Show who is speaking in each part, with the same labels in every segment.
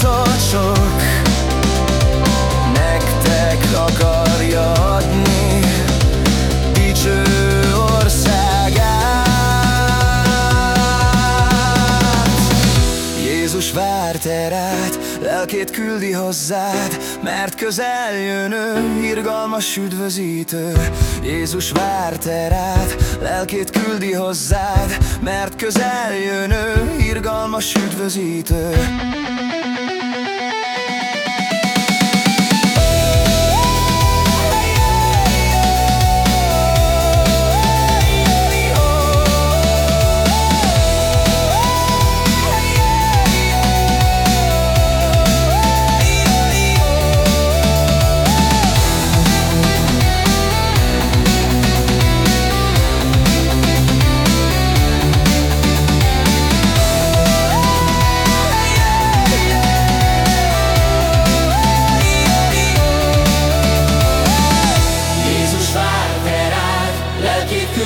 Speaker 1: által sok Nektek akarja adni Dicső országát Jézus vár terát Lelkét küldi hozzád Mert közel jön ő Irgalmas üdvözítő. Jézus vár terát Lelkét küldi hozzád Mert közel jön ő Irgalmas üdvözítő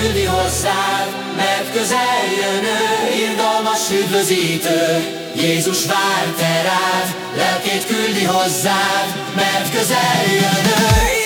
Speaker 2: küldi hozzád, mert közel jön ő, irgalmas üdvözítő. Jézus vár te rád, lelkét küldi hozzád, mert közel jön ő,